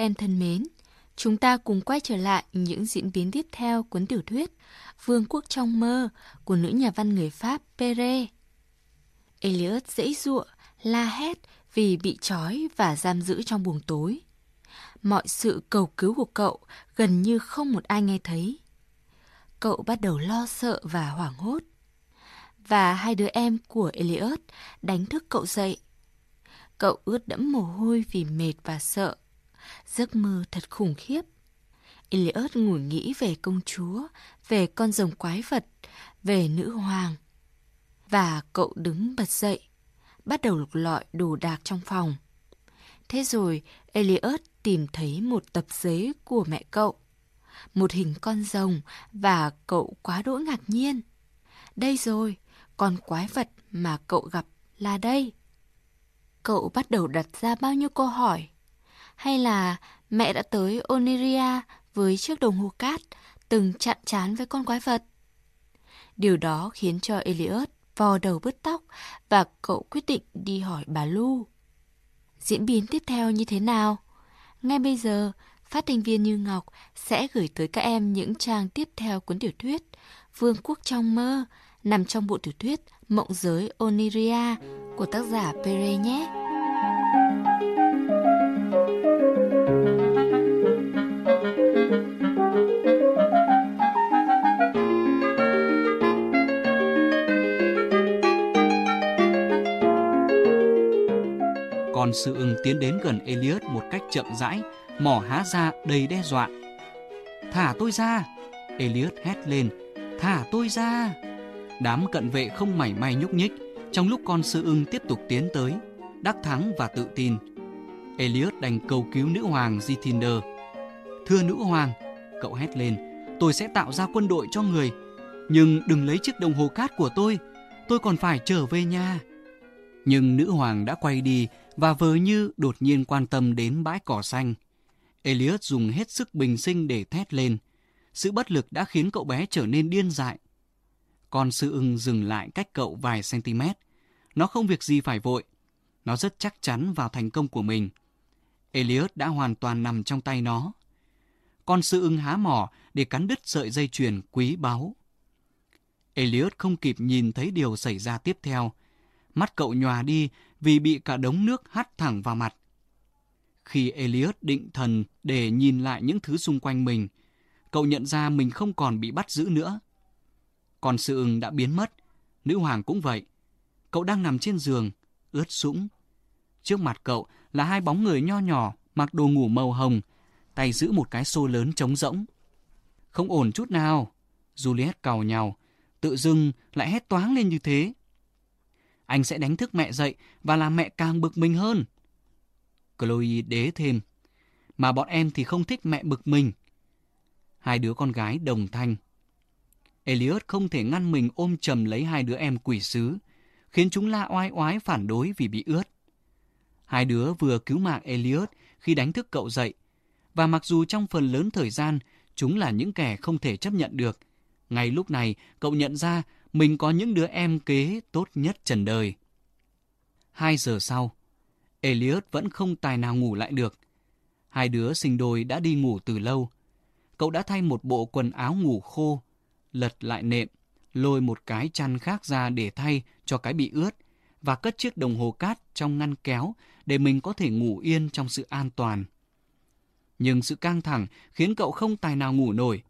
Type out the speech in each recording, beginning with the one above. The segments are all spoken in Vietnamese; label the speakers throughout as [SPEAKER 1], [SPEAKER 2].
[SPEAKER 1] em thân mến, chúng ta cùng quay trở lại những diễn biến tiếp theo cuốn tiểu thuyết Vương quốc trong mơ của nữ nhà văn người Pháp Pere. Eliot dễ dụa, la hét vì bị trói và giam giữ trong buồng tối. Mọi sự cầu cứu của cậu gần như không một ai nghe thấy. Cậu bắt đầu lo sợ và hoảng hốt. Và hai đứa em của Eliot đánh thức cậu dậy. Cậu ướt đẫm mồ hôi vì mệt và sợ. Giấc mơ thật khủng khiếp. Eliot ngủ nghĩ về công chúa, về con rồng quái vật, về nữ hoàng. Và cậu đứng bật dậy, bắt đầu lục lọi đồ đạc trong phòng. Thế rồi, Eliot tìm thấy một tập giấy của mẹ cậu. Một hình con rồng và cậu quá đỗi ngạc nhiên. Đây rồi, con quái vật mà cậu gặp là đây. Cậu bắt đầu đặt ra bao nhiêu câu hỏi. Hay là mẹ đã tới Oniria với chiếc đồng hồ cát từng chặn chán với con quái vật? Điều đó khiến cho Eliot vò đầu bứt tóc và cậu quyết định đi hỏi bà Lu. Diễn biến tiếp theo như thế nào? Ngay bây giờ, phát thanh viên Như Ngọc sẽ gửi tới các em những trang tiếp theo cuốn tiểu thuyết Vương quốc trong mơ nằm trong bộ tiểu thuyết Mộng giới Oniria của tác giả Pere nhé.
[SPEAKER 2] Còn sư ưng tiến đến gần Elias một cách chậm rãi, mỏ há ra đầy đe dọa. Thả tôi ra! Elias hét lên. Thả tôi ra! Đám cận vệ không mảy may nhúc nhích trong lúc con sư ưng tiếp tục tiến tới, đắc thắng và tự tin. Elias đành cầu cứu nữ hoàng Zithinder. Thưa nữ hoàng, cậu hét lên, tôi sẽ tạo ra quân đội cho người, nhưng đừng lấy chiếc đồng hồ cát của tôi, tôi còn phải trở về nhà. Nhưng nữ hoàng đã quay đi và vờ như đột nhiên quan tâm đến bãi cỏ xanh. Elliot dùng hết sức bình sinh để thét lên. Sự bất lực đã khiến cậu bé trở nên điên dại. Con sư ưng dừng lại cách cậu vài cm. Nó không việc gì phải vội. Nó rất chắc chắn vào thành công của mình. Elliot đã hoàn toàn nằm trong tay nó. Con sư ưng há mỏ để cắn đứt sợi dây chuyền quý báu. Elliot không kịp nhìn thấy điều xảy ra tiếp theo. Mắt cậu nhòa đi vì bị cả đống nước hắt thẳng vào mặt. Khi Elliot định thần để nhìn lại những thứ xung quanh mình, cậu nhận ra mình không còn bị bắt giữ nữa. Còn sự ưng đã biến mất, nữ hoàng cũng vậy. Cậu đang nằm trên giường, ướt sũng. Trước mặt cậu là hai bóng người nho nhỏ, mặc đồ ngủ màu hồng, tay giữ một cái xô lớn trống rỗng. Không ổn chút nào. Juliet cào nhào, tự dưng lại hét toáng lên như thế. Anh sẽ đánh thức mẹ dậy và làm mẹ càng bực mình hơn. Chloe đế thêm. Mà bọn em thì không thích mẹ bực mình. Hai đứa con gái đồng thanh. Elliot không thể ngăn mình ôm chầm lấy hai đứa em quỷ sứ, khiến chúng la oai oái phản đối vì bị ướt. Hai đứa vừa cứu mạng Elliot khi đánh thức cậu dậy, và mặc dù trong phần lớn thời gian chúng là những kẻ không thể chấp nhận được, ngay lúc này cậu nhận ra mình có những đứa em kế tốt nhất trần đời. Hai giờ sau, Elliot vẫn không tài nào ngủ lại được. Hai đứa sinh đôi đã đi ngủ từ lâu. Cậu đã thay một bộ quần áo ngủ khô, lật lại nệm, lôi một cái chăn khác ra để thay cho cái bị ướt và cất chiếc đồng hồ cát trong ngăn kéo để mình có thể ngủ yên trong sự an toàn. Nhưng sự căng thẳng khiến cậu không tài nào ngủ nổi.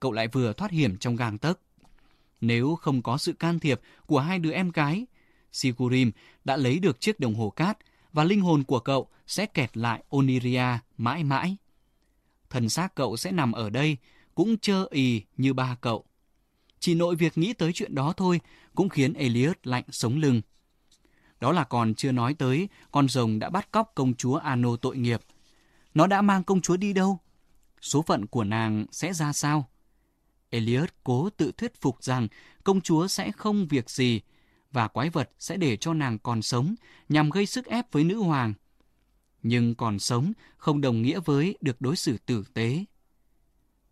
[SPEAKER 2] Cậu lại vừa thoát hiểm trong gang tấc. Nếu không có sự can thiệp của hai đứa em gái, Sigurim đã lấy được chiếc đồng hồ cát và linh hồn của cậu sẽ kẹt lại Oniria mãi mãi. Thần xác cậu sẽ nằm ở đây, cũng chơ ì như ba cậu. Chỉ nội việc nghĩ tới chuyện đó thôi cũng khiến Elias lạnh sống lưng. Đó là còn chưa nói tới con rồng đã bắt cóc công chúa Ano tội nghiệp. Nó đã mang công chúa đi đâu? Số phận của nàng sẽ ra sao? Elliot cố tự thuyết phục rằng công chúa sẽ không việc gì và quái vật sẽ để cho nàng còn sống nhằm gây sức ép với nữ hoàng. Nhưng còn sống không đồng nghĩa với được đối xử tử tế.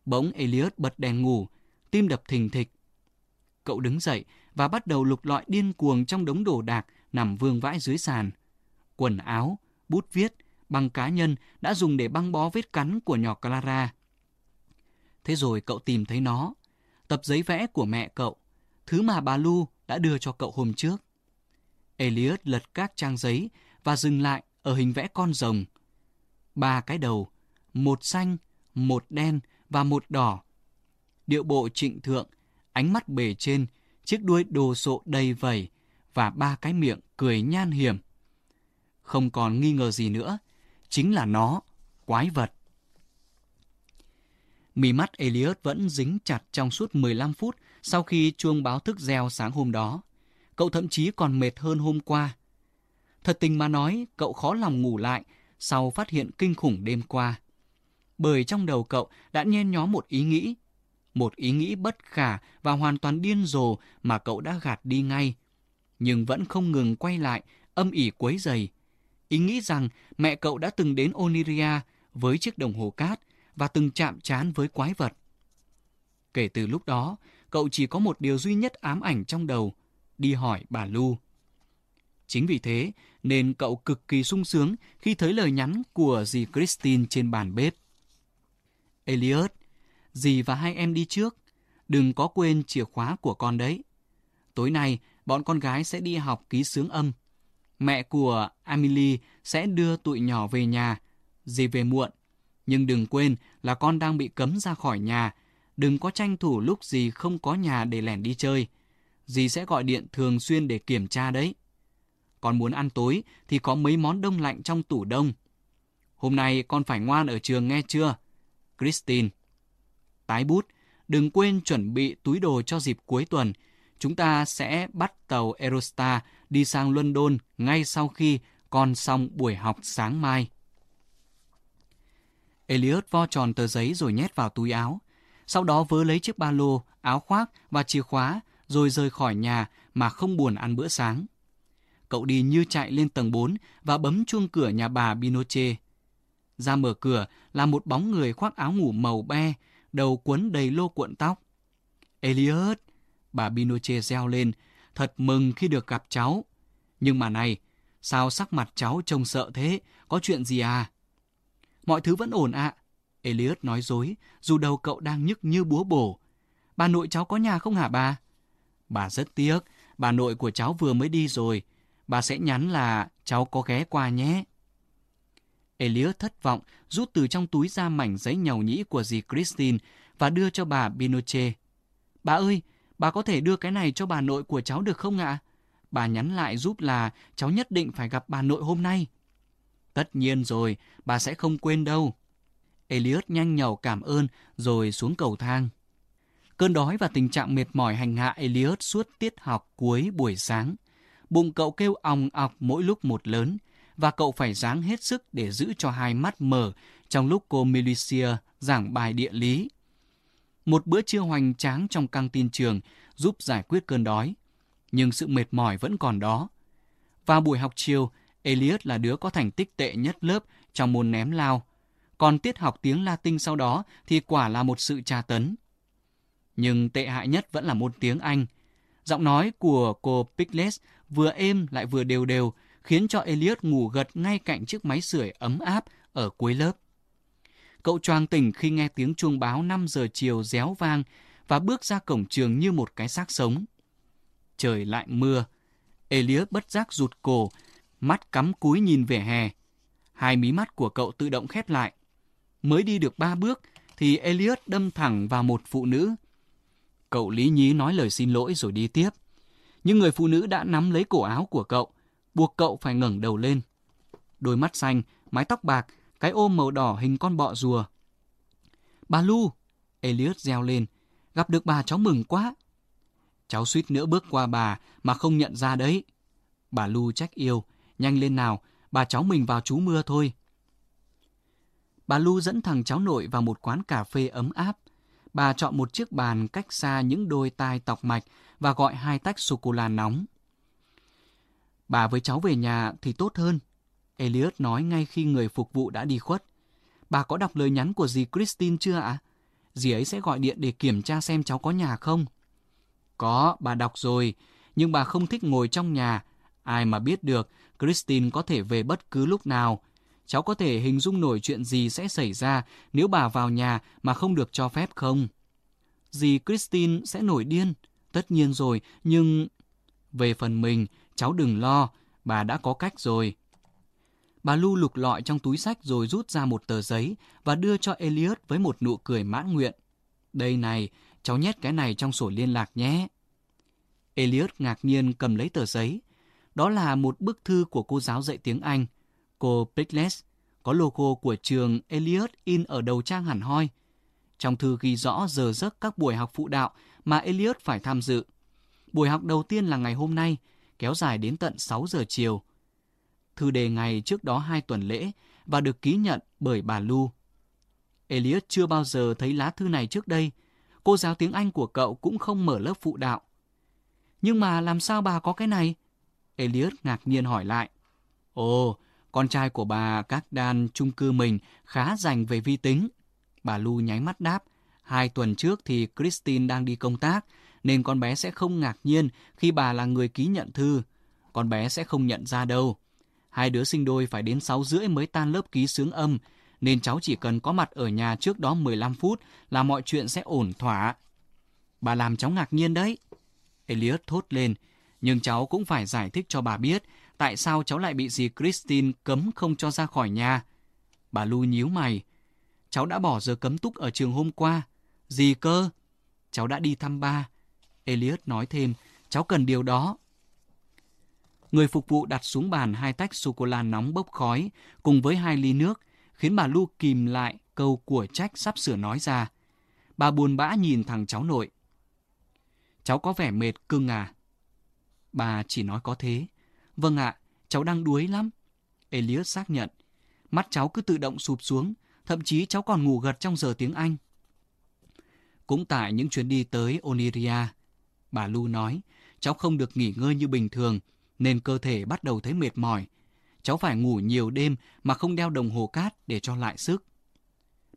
[SPEAKER 2] Bỗng Elliot bật đèn ngủ, tim đập thình thịch. Cậu đứng dậy và bắt đầu lục lọi điên cuồng trong đống đồ đạc nằm vương vãi dưới sàn. Quần áo, bút viết, băng cá nhân đã dùng để băng bó vết cắn của nhỏ Clara. Thế rồi cậu tìm thấy nó, tập giấy vẽ của mẹ cậu, thứ mà bà Lu đã đưa cho cậu hôm trước. Elias lật các trang giấy và dừng lại ở hình vẽ con rồng. Ba cái đầu, một xanh, một đen và một đỏ. Điệu bộ trịnh thượng, ánh mắt bề trên, chiếc đuôi đồ sộ đầy vẩy và ba cái miệng cười nhan hiểm. Không còn nghi ngờ gì nữa, chính là nó, quái vật. Mí mắt Elliot vẫn dính chặt trong suốt 15 phút sau khi chuông báo thức reo sáng hôm đó. Cậu thậm chí còn mệt hơn hôm qua. Thật tình mà nói, cậu khó lòng ngủ lại sau phát hiện kinh khủng đêm qua. Bởi trong đầu cậu đã nhen nhóm một ý nghĩ. Một ý nghĩ bất khả và hoàn toàn điên rồ mà cậu đã gạt đi ngay. Nhưng vẫn không ngừng quay lại, âm ỉ quấy dày. Ý nghĩ rằng mẹ cậu đã từng đến Oniria với chiếc đồng hồ cát và từng chạm chán với quái vật. Kể từ lúc đó, cậu chỉ có một điều duy nhất ám ảnh trong đầu, đi hỏi bà Lu. Chính vì thế nên cậu cực kỳ sung sướng khi thấy lời nhắn của dì Christine trên bàn bếp. Elliot, dì và hai em đi trước, đừng có quên chìa khóa của con đấy. Tối nay, bọn con gái sẽ đi học ký sướng âm. Mẹ của Emily sẽ đưa tụi nhỏ về nhà. Dì về muộn, nhưng đừng quên là con đang bị cấm ra khỏi nhà. Đừng có tranh thủ lúc gì không có nhà để lẻn đi chơi. Dì sẽ gọi điện thường xuyên để kiểm tra đấy. Con muốn ăn tối thì có mấy món đông lạnh trong tủ đông. Hôm nay con phải ngoan ở trường nghe chưa? Christine. Tái bút, đừng quên chuẩn bị túi đồ cho dịp cuối tuần. Chúng ta sẽ bắt tàu Eurostar đi sang London ngay sau khi con xong buổi học sáng mai. Elliot vo tròn tờ giấy rồi nhét vào túi áo. Sau đó vớ lấy chiếc ba lô, áo khoác và chìa khóa rồi rời khỏi nhà mà không buồn ăn bữa sáng. Cậu đi như chạy lên tầng 4 và bấm chuông cửa nhà bà Binoche. Ra mở cửa là một bóng người khoác áo ngủ màu be, đầu quấn đầy lô cuộn tóc. Elliot, bà Binoche reo lên, thật mừng khi được gặp cháu. Nhưng mà này, sao sắc mặt cháu trông sợ thế, có chuyện gì à? Mọi thứ vẫn ổn ạ. Elliot nói dối, dù đầu cậu đang nhức như búa bổ. Bà nội cháu có nhà không hả bà? Bà rất tiếc, bà nội của cháu vừa mới đi rồi. Bà sẽ nhắn là cháu có ghé qua nhé. Elliot thất vọng, rút từ trong túi ra mảnh giấy nhầu nhĩ của dì Christine và đưa cho bà Binoche. Bà ơi, bà có thể đưa cái này cho bà nội của cháu được không ạ? Bà nhắn lại giúp là cháu nhất định phải gặp bà nội hôm nay. Tất nhiên rồi, bà sẽ không quên đâu. Elliot nhanh nhầu cảm ơn rồi xuống cầu thang. Cơn đói và tình trạng mệt mỏi hành hạ Elliot suốt tiết học cuối buổi sáng. Bụng cậu kêu ong ọc mỗi lúc một lớn và cậu phải dáng hết sức để giữ cho hai mắt mở trong lúc cô Melicia giảng bài địa lý. Một bữa trưa hoành tráng trong căng tin trường giúp giải quyết cơn đói, nhưng sự mệt mỏi vẫn còn đó. Vào buổi học chiều, Elias là đứa có thành tích tệ nhất lớp trong môn ném lao. Còn tiết học tiếng Latin sau đó thì quả là một sự tra tấn. Nhưng tệ hại nhất vẫn là môn tiếng Anh. Giọng nói của cô Pickles vừa êm lại vừa đều đều, khiến cho Elias ngủ gật ngay cạnh chiếc máy sưởi ấm áp ở cuối lớp. Cậu choàng tỉnh khi nghe tiếng chuông báo 5 giờ chiều réo vang và bước ra cổng trường như một cái xác sống. Trời lại mưa. Elias bất giác rụt cổ mắt cắm cúi nhìn về hè. Hai mí mắt của cậu tự động khép lại. Mới đi được ba bước thì Elliot đâm thẳng vào một phụ nữ. Cậu lý nhí nói lời xin lỗi rồi đi tiếp. Nhưng người phụ nữ đã nắm lấy cổ áo của cậu, buộc cậu phải ngẩng đầu lên. Đôi mắt xanh, mái tóc bạc, cái ôm màu đỏ hình con bọ rùa. Bà Lu! Elliot reo lên. Gặp được bà cháu mừng quá. Cháu suýt nữa bước qua bà mà không nhận ra đấy. Bà Lu trách yêu, Nhanh lên nào, bà cháu mình vào trú mưa thôi. Bà Lu dẫn thằng cháu nội vào một quán cà phê ấm áp. Bà chọn một chiếc bàn cách xa những đôi tai tọc mạch và gọi hai tách sô-cô-la nóng. Bà với cháu về nhà thì tốt hơn. Elliot nói ngay khi người phục vụ đã đi khuất. Bà có đọc lời nhắn của dì Christine chưa ạ? Dì ấy sẽ gọi điện để kiểm tra xem cháu có nhà không? Có, bà đọc rồi. Nhưng bà không thích ngồi trong nhà. Ai mà biết được Christine có thể về bất cứ lúc nào. Cháu có thể hình dung nổi chuyện gì sẽ xảy ra nếu bà vào nhà mà không được cho phép không? Dì Christine sẽ nổi điên. Tất nhiên rồi, nhưng... Về phần mình, cháu đừng lo, bà đã có cách rồi. Bà Lu lục lọi trong túi sách rồi rút ra một tờ giấy và đưa cho Elliot với một nụ cười mãn nguyện. Đây này, cháu nhét cái này trong sổ liên lạc nhé. Elliot ngạc nhiên cầm lấy tờ giấy. Đó là một bức thư của cô giáo dạy tiếng Anh, cô Pickles, có logo của trường Elliot in ở đầu trang hẳn hoi. Trong thư ghi rõ giờ giấc các buổi học phụ đạo mà Elliot phải tham dự. Buổi học đầu tiên là ngày hôm nay, kéo dài đến tận 6 giờ chiều. Thư đề ngày trước đó hai tuần lễ và được ký nhận bởi bà Lu. Elliot chưa bao giờ thấy lá thư này trước đây. Cô giáo tiếng Anh của cậu cũng không mở lớp phụ đạo. Nhưng mà làm sao bà có cái này? Elliot ngạc nhiên hỏi lại. Ồ, con trai của bà các đan chung cư mình khá dành về vi tính. Bà Lu nháy mắt đáp. Hai tuần trước thì Christine đang đi công tác, nên con bé sẽ không ngạc nhiên khi bà là người ký nhận thư. Con bé sẽ không nhận ra đâu. Hai đứa sinh đôi phải đến 6 rưỡi mới tan lớp ký sướng âm, nên cháu chỉ cần có mặt ở nhà trước đó 15 phút là mọi chuyện sẽ ổn thỏa. Bà làm cháu ngạc nhiên đấy. Elliot thốt lên, nhưng cháu cũng phải giải thích cho bà biết tại sao cháu lại bị dì Christine cấm không cho ra khỏi nhà. Bà Lu nhíu mày. Cháu đã bỏ giờ cấm túc ở trường hôm qua. Gì cơ? Cháu đã đi thăm ba. Elliot nói thêm, cháu cần điều đó. Người phục vụ đặt xuống bàn hai tách sô-cô-la nóng bốc khói cùng với hai ly nước, khiến bà Lu kìm lại câu của trách sắp sửa nói ra. Bà buồn bã nhìn thằng cháu nội. Cháu có vẻ mệt cưng à? Bà chỉ nói có thế. Vâng ạ, cháu đang đuối lắm. Elliot xác nhận. Mắt cháu cứ tự động sụp xuống, thậm chí cháu còn ngủ gật trong giờ tiếng Anh. Cũng tại những chuyến đi tới Oniria, bà Lu nói, cháu không được nghỉ ngơi như bình thường, nên cơ thể bắt đầu thấy mệt mỏi. Cháu phải ngủ nhiều đêm mà không đeo đồng hồ cát để cho lại sức.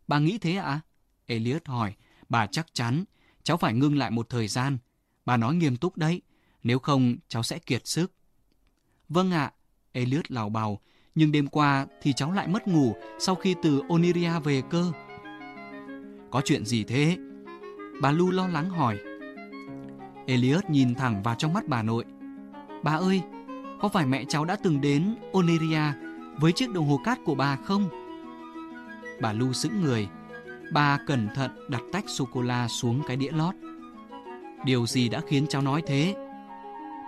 [SPEAKER 2] Bà nghĩ thế ạ? À? Elliot hỏi, bà chắc chắn, cháu phải ngưng lại một thời gian. Bà nói nghiêm túc đấy, nếu không cháu sẽ kiệt sức. Vâng ạ, à, Elliot lào bào, nhưng đêm qua thì cháu lại mất ngủ sau khi từ Oniria về cơ. Có chuyện gì thế? Bà Lu lo lắng hỏi. Elliot nhìn thẳng vào trong mắt bà nội. Bà ơi, có phải mẹ cháu đã từng đến Oniria với chiếc đồng hồ cát của bà không? Bà Lu sững người. Bà cẩn thận đặt tách sô-cô-la xuống cái đĩa lót. Điều gì đã khiến cháu nói thế?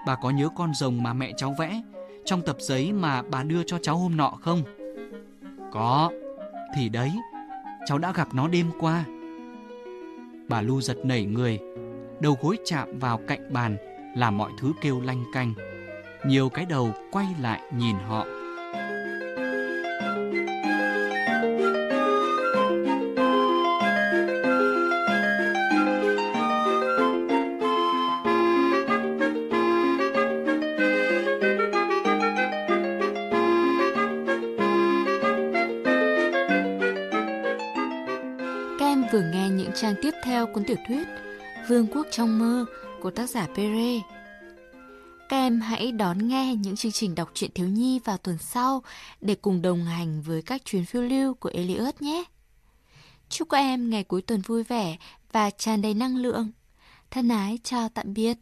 [SPEAKER 2] Bà có nhớ con rồng mà mẹ cháu vẽ trong tập giấy mà bà đưa cho cháu hôm nọ không? Có. Thì đấy, cháu đã gặp nó đêm qua. Bà Lu giật nảy người, đầu gối chạm vào cạnh bàn làm mọi thứ kêu lanh canh. Nhiều cái đầu quay lại nhìn họ.
[SPEAKER 1] Em vừa nghe những trang tiếp theo cuốn tiểu thuyết Vương quốc trong mơ của tác giả Pere. Các em hãy đón nghe những chương trình đọc truyện thiếu nhi vào tuần sau để cùng đồng hành với các chuyến phiêu lưu của Elliot nhé. Chúc các em ngày cuối tuần vui vẻ và tràn đầy năng lượng. Thân ái, chào tạm biệt.